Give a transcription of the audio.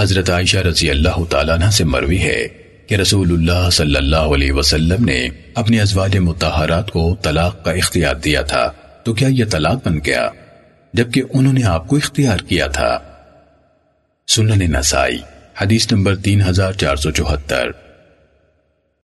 حضرت عائشہ رضی اللہ تعالیٰ عنہ سے مروی ہے کہ رسول اللہ صلی اللہ علیہ وسلم نے اپنے ازواج متحرات کو طلاق کا اختیار دیا تھا۔ تو کیا یہ طلاق بن گیا؟ جبکہ انہوں نے آپ کو اختیار کیا تھا۔ سنن نسائی، حدیث نمبر تین ہزار چار سو چوہتر۔